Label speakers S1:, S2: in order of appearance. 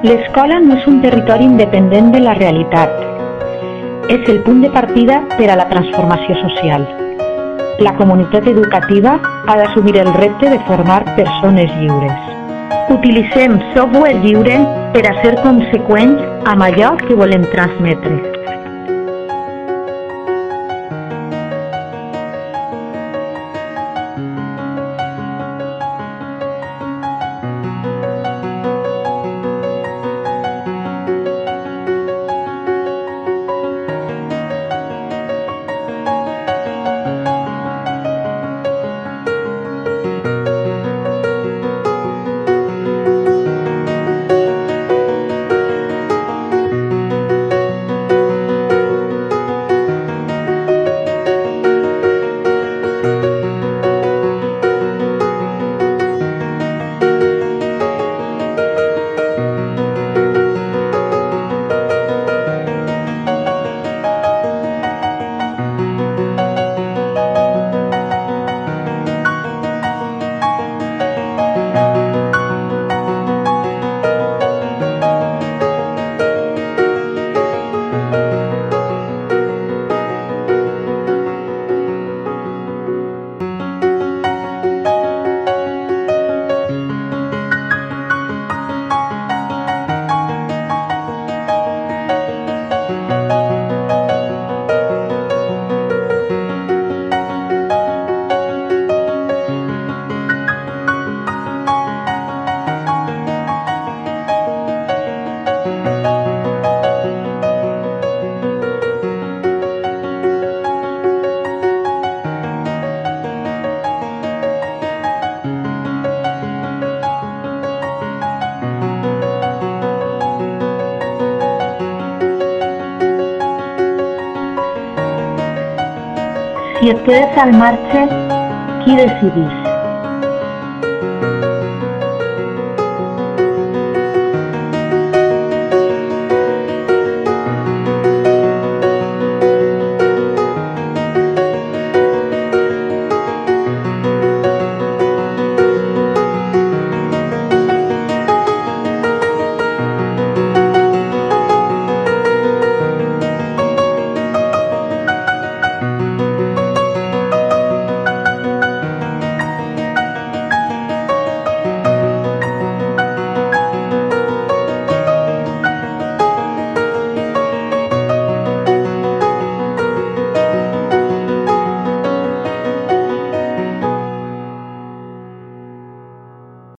S1: L'escola no és un territori independent de la realitat. És el punt de partida per a la transformació social. La comunitat educativa ha d'assumir el repte de formar persones lliures. Utilitzem software lliure per a ser conseqüents amb allò que volem transmetre. Si ustedes al marche, ¿qué decidís?